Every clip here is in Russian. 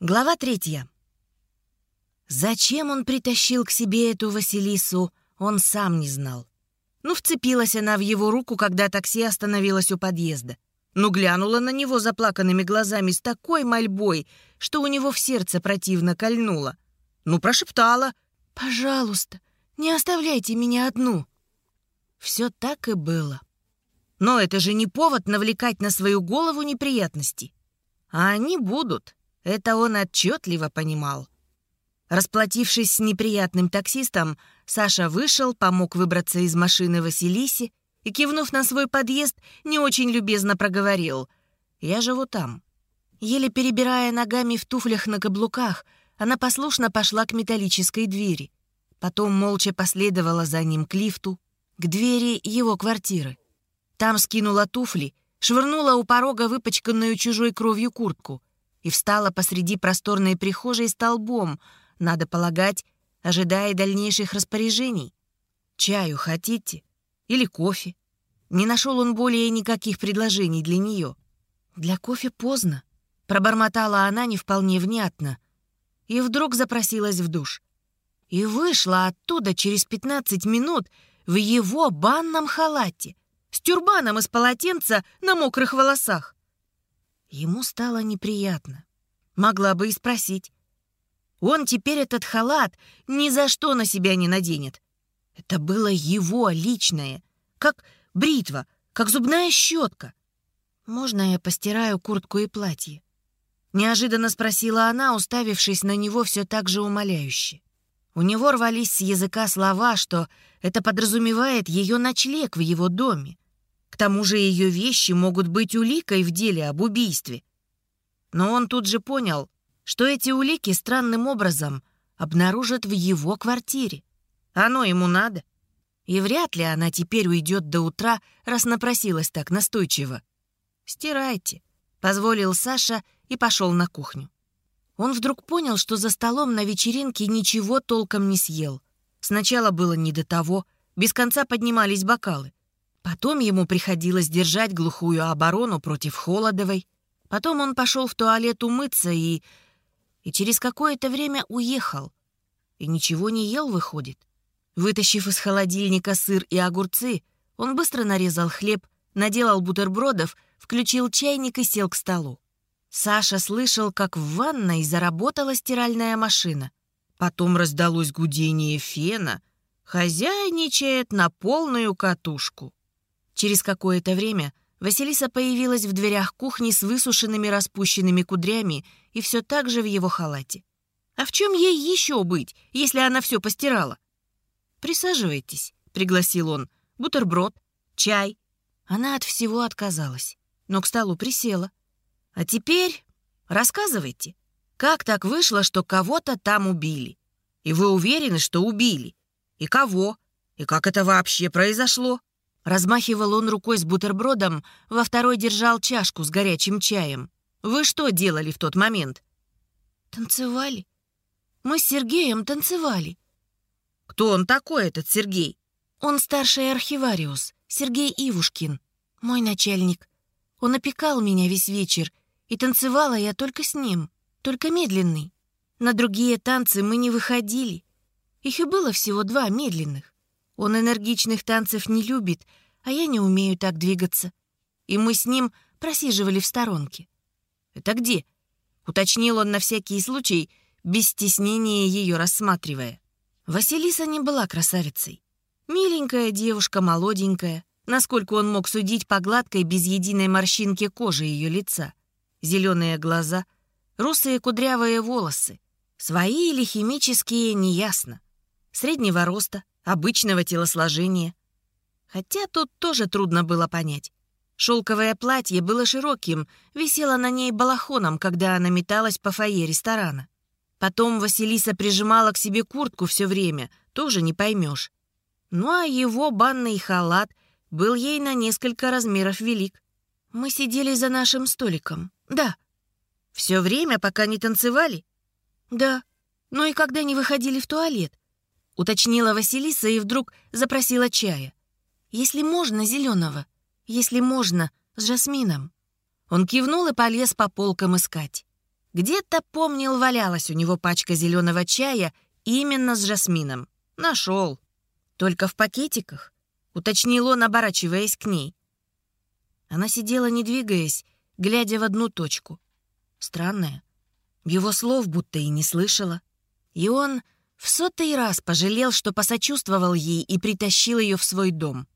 Глава третья. Зачем он притащил к себе эту Василису, он сам не знал. Ну, вцепилась она в его руку, когда такси остановилось у подъезда. Ну, глянула на него заплаканными глазами с такой мольбой, что у него в сердце противно кольнуло. Ну, прошептала. «Пожалуйста, не оставляйте меня одну». Все так и было. Но это же не повод навлекать на свою голову неприятности. А они будут. Это он отчетливо понимал. Расплатившись с неприятным таксистом, Саша вышел, помог выбраться из машины Василисе и, кивнув на свой подъезд, не очень любезно проговорил. «Я живу там». Еле перебирая ногами в туфлях на каблуках, она послушно пошла к металлической двери. Потом молча последовала за ним к лифту, к двери его квартиры. Там скинула туфли, швырнула у порога выпачканную чужой кровью куртку и встала посреди просторной прихожей столбом, надо полагать, ожидая дальнейших распоряжений. «Чаю хотите? Или кофе?» Не нашел он более никаких предложений для нее. «Для кофе поздно», — пробормотала она не вполне внятно. И вдруг запросилась в душ. И вышла оттуда через 15 минут в его банном халате — с тюрбаном из полотенца на мокрых волосах. Ему стало неприятно. Могла бы и спросить. Он теперь этот халат ни за что на себя не наденет. Это было его личное, как бритва, как зубная щетка. «Можно я постираю куртку и платье?» Неожиданно спросила она, уставившись на него все так же умоляюще. У него рвались с языка слова, что это подразумевает ее ночлег в его доме. К тому же ее вещи могут быть уликой в деле об убийстве. Но он тут же понял, что эти улики странным образом обнаружат в его квартире. Оно ему надо. И вряд ли она теперь уйдет до утра, раз напросилась так настойчиво. «Стирайте», — позволил Саша и пошел на кухню. Он вдруг понял, что за столом на вечеринке ничего толком не съел. Сначала было не до того, без конца поднимались бокалы. Потом ему приходилось держать глухую оборону против Холодовой. Потом он пошел в туалет умыться и... И через какое-то время уехал. И ничего не ел, выходит. Вытащив из холодильника сыр и огурцы, он быстро нарезал хлеб, наделал бутербродов, включил чайник и сел к столу. Саша слышал, как в ванной заработала стиральная машина. Потом раздалось гудение фена. Хозяйничает на полную катушку. Через какое-то время Василиса появилась в дверях кухни с высушенными распущенными кудрями и все так же в его халате. А в чем ей еще быть, если она все постирала? «Присаживайтесь», — пригласил он. «Бутерброд, чай». Она от всего отказалась, но к столу присела. «А теперь рассказывайте, как так вышло, что кого-то там убили? И вы уверены, что убили? И кого? И как это вообще произошло?» Размахивал он рукой с бутербродом, во второй держал чашку с горячим чаем. «Вы что делали в тот момент?» «Танцевали. Мы с Сергеем танцевали». «Кто он такой, этот Сергей?» «Он старший архивариус, Сергей Ивушкин, мой начальник. Он опекал меня весь вечер, и танцевала я только с ним, только медленный. На другие танцы мы не выходили. Их и было всего два медленных. Он энергичных танцев не любит, а я не умею так двигаться. И мы с ним просиживали в сторонке. «Это где?» — уточнил он на всякий случай, без стеснения ее рассматривая. Василиса не была красавицей. Миленькая девушка, молоденькая, насколько он мог судить по гладкой, без единой морщинки кожи ее лица. Зеленые глаза, русые кудрявые волосы. Свои или химические, неясно. Среднего роста, обычного телосложения. Хотя тут тоже трудно было понять. Шелковое платье было широким, висело на ней балахоном, когда она металась по фойе ресторана. Потом Василиса прижимала к себе куртку все время, тоже не поймешь. Ну а его банный халат был ей на несколько размеров велик. Мы сидели за нашим столиком. Да. Все время, пока не танцевали? Да. Ну и когда не выходили в туалет? — уточнила Василиса и вдруг запросила чая. «Если можно, зеленого. Если можно, с жасмином». Он кивнул и полез по полкам искать. Где-то, помнил, валялась у него пачка зеленого чая именно с жасмином. Нашел. Только в пакетиках, уточнил он, оборачиваясь к ней. Она сидела, не двигаясь, глядя в одну точку. Странная. Его слов будто и не слышала. И он в сотый раз пожалел, что посочувствовал ей и притащил ее в свой дом.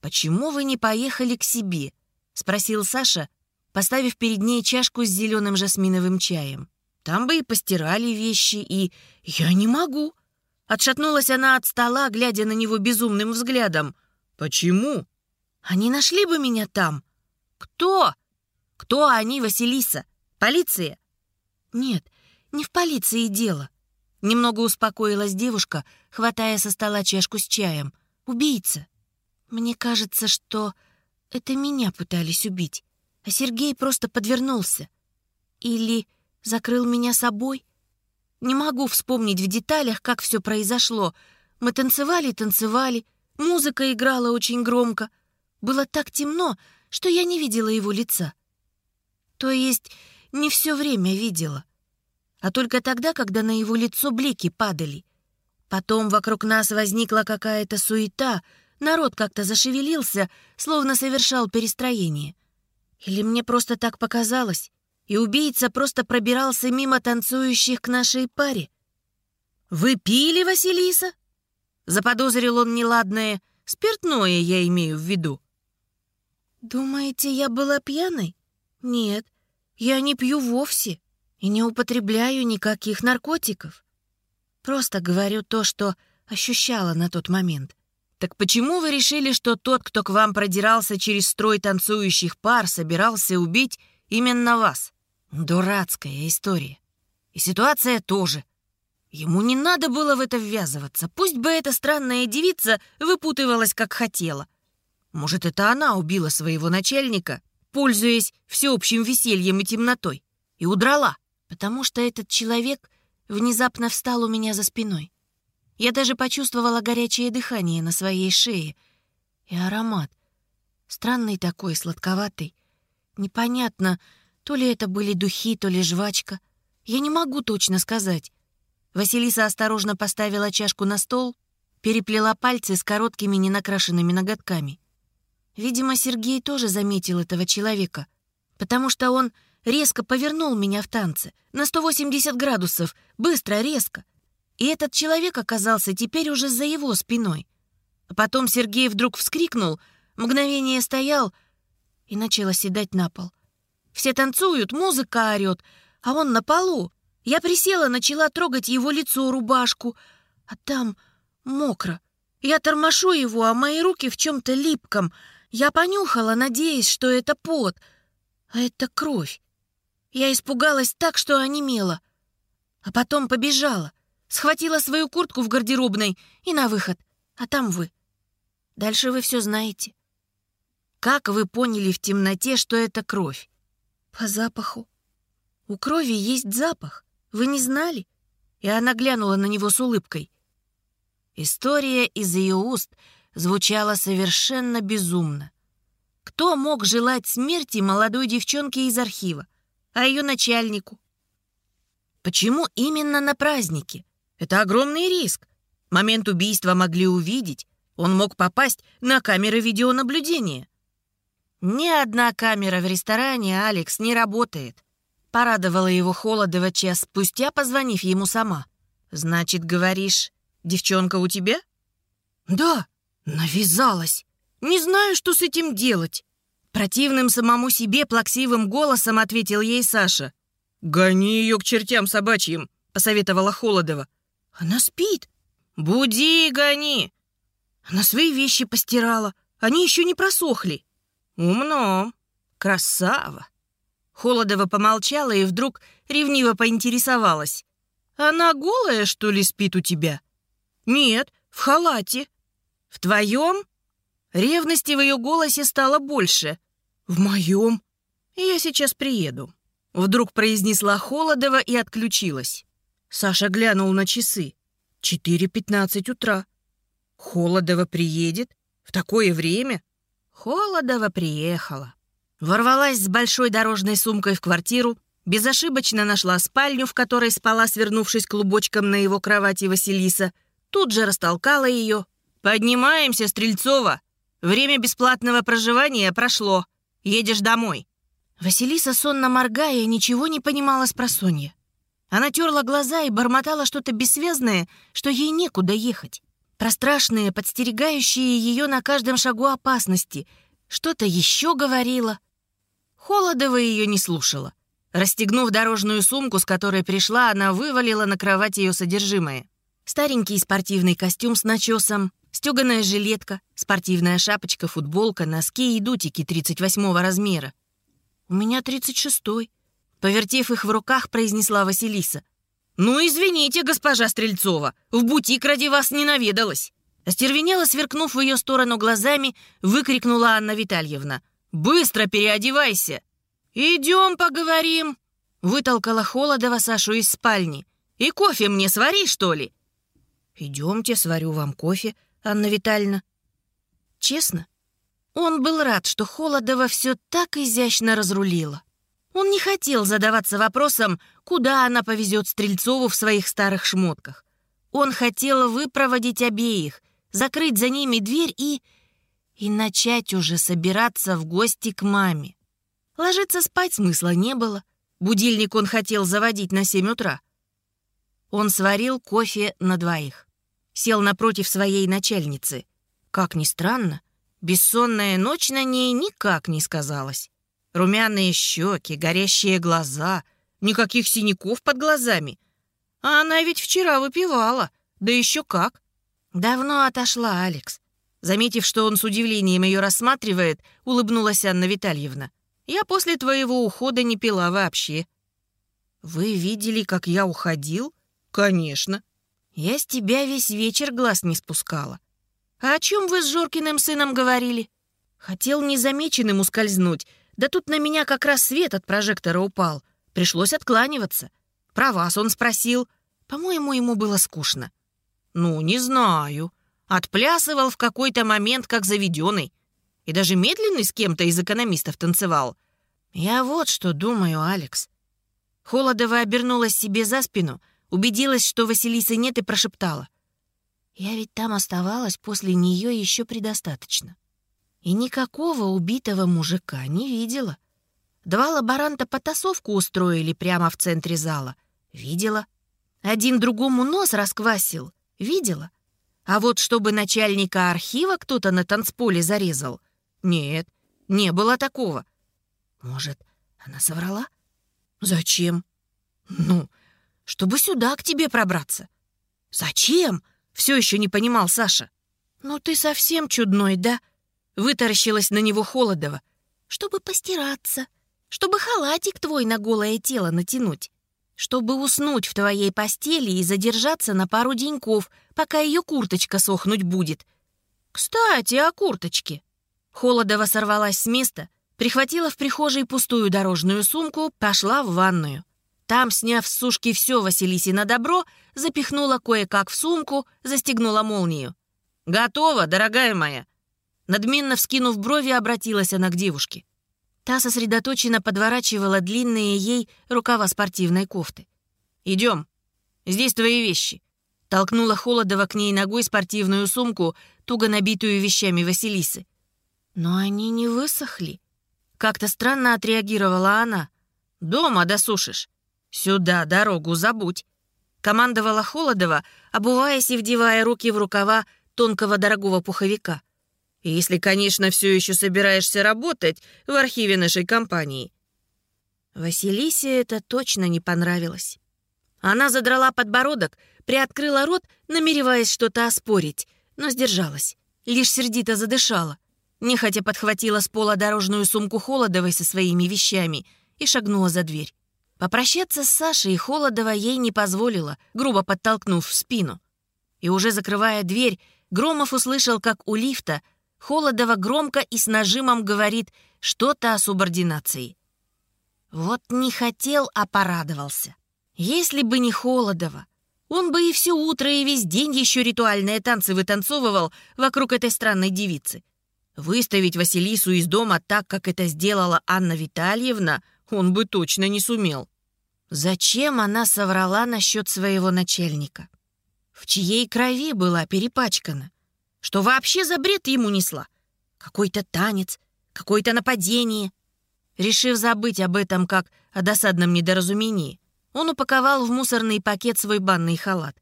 «Почему вы не поехали к себе?» — спросил Саша, поставив перед ней чашку с зеленым жасминовым чаем. «Там бы и постирали вещи, и... Я не могу!» Отшатнулась она от стола, глядя на него безумным взглядом. «Почему?» «Они нашли бы меня там». «Кто?» «Кто они, Василиса? Полиция?» «Нет, не в полиции дело. Немного успокоилась девушка, хватая со стола чашку с чаем. «Убийца. Мне кажется, что это меня пытались убить, а Сергей просто подвернулся. Или закрыл меня собой. Не могу вспомнить в деталях, как все произошло. Мы танцевали, танцевали, музыка играла очень громко. Было так темно, что я не видела его лица. То есть не все время видела а только тогда, когда на его лицо блики падали. Потом вокруг нас возникла какая-то суета, народ как-то зашевелился, словно совершал перестроение. Или мне просто так показалось, и убийца просто пробирался мимо танцующих к нашей паре. «Вы пили, Василиса?» Заподозрил он неладное. Спиртное я имею в виду. «Думаете, я была пьяной? Нет, я не пью вовсе и не употребляю никаких наркотиков. Просто говорю то, что ощущала на тот момент. Так почему вы решили, что тот, кто к вам продирался через строй танцующих пар, собирался убить именно вас? Дурацкая история. И ситуация тоже. Ему не надо было в это ввязываться. Пусть бы эта странная девица выпутывалась, как хотела. Может, это она убила своего начальника, пользуясь всеобщим весельем и темнотой, и удрала потому что этот человек внезапно встал у меня за спиной. Я даже почувствовала горячее дыхание на своей шее и аромат. Странный такой, сладковатый. Непонятно, то ли это были духи, то ли жвачка. Я не могу точно сказать. Василиса осторожно поставила чашку на стол, переплела пальцы с короткими ненакрашенными ноготками. Видимо, Сергей тоже заметил этого человека, потому что он резко повернул меня в танце на 180 градусов, быстро, резко. И этот человек оказался теперь уже за его спиной. А потом Сергей вдруг вскрикнул, мгновение стоял и начал оседать на пол. Все танцуют, музыка орёт, а он на полу. Я присела, начала трогать его лицо, рубашку, а там мокро. Я тормошу его, а мои руки в чем-то липком. Я понюхала, надеясь, что это пот, а это кровь. Я испугалась так, что онемела. А потом побежала, схватила свою куртку в гардеробной и на выход. А там вы. Дальше вы все знаете. Как вы поняли в темноте, что это кровь? По запаху. У крови есть запах. Вы не знали? И она глянула на него с улыбкой. История из ее уст звучала совершенно безумно. Кто мог желать смерти молодой девчонке из архива? А ее начальнику. Почему именно на празднике? Это огромный риск. Момент убийства могли увидеть. Он мог попасть на камеры видеонаблюдения. Ни одна камера в ресторане Алекс не работает. Порадовала его Холодова час спустя, позвонив ему сама. «Значит, говоришь, девчонка у тебя?» «Да, навязалась. Не знаю, что с этим делать». Противным самому себе плаксивым голосом ответил ей Саша. «Гони ее к чертям собачьим», — посоветовала Холодова. «Она спит». «Буди гони». Она свои вещи постирала. Они еще не просохли. «Умно. Красава». Холодова помолчала и вдруг ревниво поинтересовалась. «Она голая, что ли, спит у тебя?» «Нет, в халате». «В твоем?» Ревности в ее голосе стало больше. «В моем?» «Я сейчас приеду», — вдруг произнесла Холодова и отключилась. Саша глянул на часы. «Четыре пятнадцать утра. Холодова приедет? В такое время?» Холодова приехала. Ворвалась с большой дорожной сумкой в квартиру, безошибочно нашла спальню, в которой спала, свернувшись клубочком на его кровати Василиса, тут же растолкала ее. «Поднимаемся, Стрельцова! Время бесплатного проживания прошло. Едешь домой». Василиса, сонно моргая, ничего не понимала с просонья. Она терла глаза и бормотала что-то бессвязное, что ей некуда ехать. Про страшные, подстерегающие ее на каждом шагу опасности. Что-то еще говорила. Холодова ее не слушала. Расстегнув дорожную сумку, с которой пришла, она вывалила на кровать ее содержимое. Старенький спортивный костюм с начесом, стеганая жилетка, спортивная шапочка, футболка, носки и дутики 38 размера. «У меня 36-й», — повертев их в руках, произнесла Василиса. «Ну, извините, госпожа Стрельцова, в бутик ради вас не наведалась». Остервенела, сверкнув в ее сторону глазами, выкрикнула Анна Витальевна. «Быстро переодевайся!» «Идем поговорим!» Вытолкала Холодова Сашу из спальни. «И кофе мне свари, что ли?» «Идемте, сварю вам кофе, Анна Витальевна». Честно, он был рад, что Холодова все так изящно разрулила. Он не хотел задаваться вопросом, куда она повезет Стрельцову в своих старых шмотках. Он хотел выпроводить обеих, закрыть за ними дверь и... и начать уже собираться в гости к маме. Ложиться спать смысла не было. Будильник он хотел заводить на 7 утра. Он сварил кофе на двоих. Сел напротив своей начальницы. Как ни странно, бессонная ночь на ней никак не сказалась. Румяные щеки, горящие глаза, никаких синяков под глазами. А она ведь вчера выпивала, да еще как. Давно отошла Алекс. Заметив, что он с удивлением ее рассматривает, улыбнулась Анна Витальевна. «Я после твоего ухода не пила вообще». «Вы видели, как я уходил?» «Конечно». «Я с тебя весь вечер глаз не спускала». «А о чем вы с Жоркиным сыном говорили?» «Хотел незамеченным ускользнуть, да тут на меня как раз свет от прожектора упал. Пришлось откланиваться. Про вас он спросил. По-моему, ему было скучно. Ну, не знаю. Отплясывал в какой-то момент, как заведенный. И даже медленный с кем-то из экономистов танцевал. Я вот что думаю, Алекс. Холодова обернулась себе за спину, убедилась, что Василисы нет, и прошептала. Я ведь там оставалась после нее еще предостаточно и никакого убитого мужика не видела. Два лаборанта потасовку устроили прямо в центре зала. Видела. Один другому нос расквасил. Видела. А вот чтобы начальника архива кто-то на танцполе зарезал. Нет, не было такого. Может, она соврала? Зачем? Ну, чтобы сюда к тебе пробраться. Зачем? Все еще не понимал Саша. Ну ты совсем чудной, да? Вытаращилась на него Холодова. «Чтобы постираться, чтобы халатик твой на голое тело натянуть, чтобы уснуть в твоей постели и задержаться на пару деньков, пока ее курточка сохнуть будет. Кстати, о курточке». Холодова сорвалась с места, прихватила в прихожей пустую дорожную сумку, пошла в ванную. Там, сняв с сушки все Василисина добро, запихнула кое-как в сумку, застегнула молнию. «Готово, дорогая моя!» Надменно вскинув брови, обратилась она к девушке. Та сосредоточенно подворачивала длинные ей рукава спортивной кофты. «Идем. Здесь твои вещи». Толкнула Холодова к ней ногой спортивную сумку, туго набитую вещами Василисы. «Но они не высохли». Как-то странно отреагировала она. «Дома досушишь. Сюда дорогу забудь». Командовала Холодова, обуваясь и вдевая руки в рукава тонкого дорогого пуховика. Если, конечно, все еще собираешься работать в архиве нашей компании. Василисе это точно не понравилось. Она задрала подбородок, приоткрыла рот, намереваясь что-то оспорить, но сдержалась, лишь сердито задышала. Нехотя подхватила с пола дорожную сумку Холодовой со своими вещами и шагнула за дверь. Попрощаться с Сашей Холодова ей не позволила, грубо подтолкнув в спину. И уже закрывая дверь, Громов услышал, как у лифта — Холодова громко и с нажимом говорит что-то о субординации. Вот не хотел, а порадовался. Если бы не Холодова, он бы и все утро, и весь день еще ритуальные танцы вытанцовывал вокруг этой странной девицы. Выставить Василису из дома так, как это сделала Анна Витальевна, он бы точно не сумел. Зачем она соврала насчет своего начальника? В чьей крови была перепачкана? Что вообще за бред ему несла? Какой-то танец, какое-то нападение. Решив забыть об этом как о досадном недоразумении, он упаковал в мусорный пакет свой банный халат.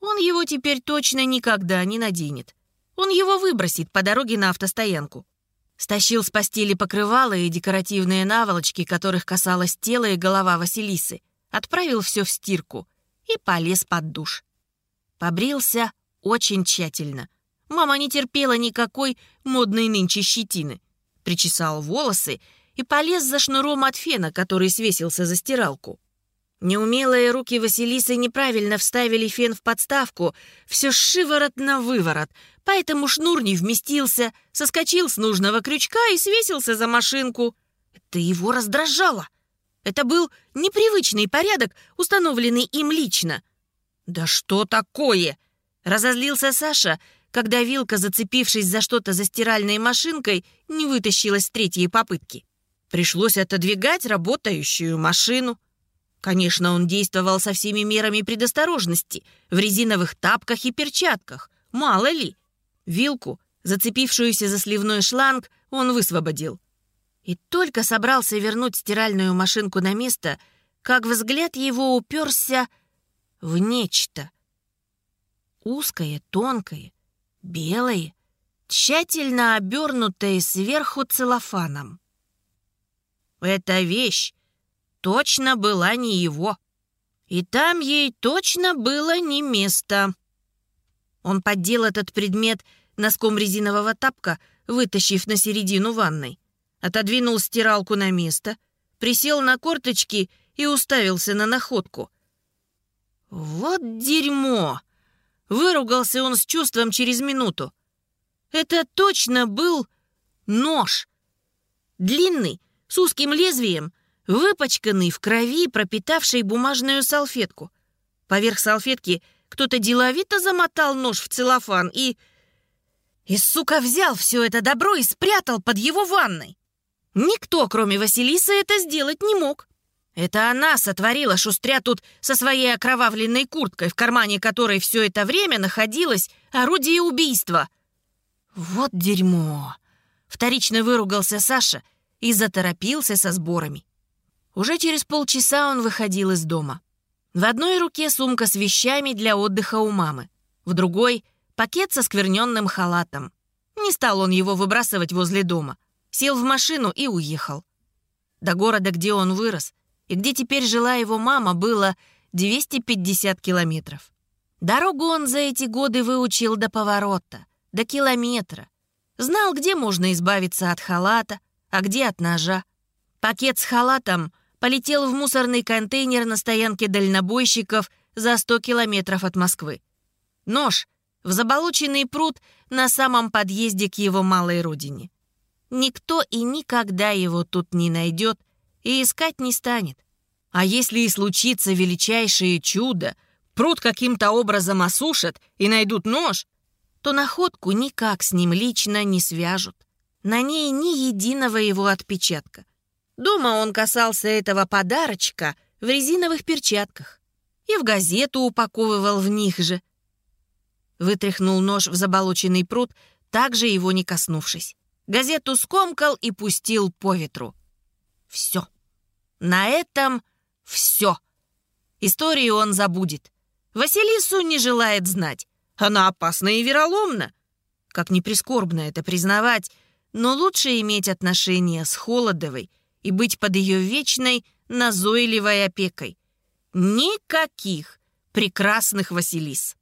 Он его теперь точно никогда не наденет. Он его выбросит по дороге на автостоянку. Стащил с постели покрывало и декоративные наволочки, которых касалось тело и голова Василисы, отправил все в стирку и полез под душ. Побрился очень тщательно. Мама не терпела никакой модной нынче щетины. Причесал волосы и полез за шнуром от фена, который свесился за стиралку. Неумелые руки Василисы неправильно вставили фен в подставку, все шиворот на выворот, поэтому шнур не вместился, соскочил с нужного крючка и свесился за машинку. Это его раздражало. Это был непривычный порядок, установленный им лично. «Да что такое?» — разозлился Саша, когда вилка, зацепившись за что-то за стиральной машинкой, не вытащилась с третьей попытки. Пришлось отодвигать работающую машину. Конечно, он действовал со всеми мерами предосторожности, в резиновых тапках и перчатках. Мало ли. Вилку, зацепившуюся за сливной шланг, он высвободил. И только собрался вернуть стиральную машинку на место, как взгляд его уперся в нечто. Узкое, тонкое, белое, тщательно обернутое сверху целлофаном. Эта вещь точно была не его. И там ей точно было не место. Он поддел этот предмет носком резинового тапка, вытащив на середину ванной. Отодвинул стиралку на место, присел на корточки и уставился на находку. «Вот дерьмо!» Выругался он с чувством через минуту. Это точно был нож. Длинный, с узким лезвием, выпачканный в крови, пропитавший бумажную салфетку. Поверх салфетки кто-то деловито замотал нож в целлофан и... И, сука, взял все это добро и спрятал под его ванной. Никто, кроме Василисы, это сделать не мог. Это она сотворила шустря тут со своей окровавленной курткой, в кармане которой все это время находилось орудие убийства. Вот дерьмо. Вторично выругался Саша и заторопился со сборами. Уже через полчаса он выходил из дома. В одной руке сумка с вещами для отдыха у мамы, в другой — пакет со скверненным халатом. Не стал он его выбрасывать возле дома. Сел в машину и уехал. До города, где он вырос, и где теперь жила его мама, было 250 километров. Дорогу он за эти годы выучил до поворота, до километра. Знал, где можно избавиться от халата, а где от ножа. Пакет с халатом полетел в мусорный контейнер на стоянке дальнобойщиков за 100 километров от Москвы. Нож в заболоченный пруд на самом подъезде к его малой родине. Никто и никогда его тут не найдет и искать не станет. А если и случится величайшее чудо, пруд каким-то образом осушат и найдут нож, то находку никак с ним лично не свяжут. На ней ни единого его отпечатка. Дома он касался этого подарочка в резиновых перчатках и в газету упаковывал в них же. Вытряхнул нож в заболоченный пруд, также его не коснувшись. Газету скомкал и пустил по ветру. Все. На этом все. Историю он забудет. Василису не желает знать. Она опасна и вероломна. Как ни прискорбно это признавать, но лучше иметь отношения с Холодовой и быть под ее вечной назойливой опекой. Никаких прекрасных Василис.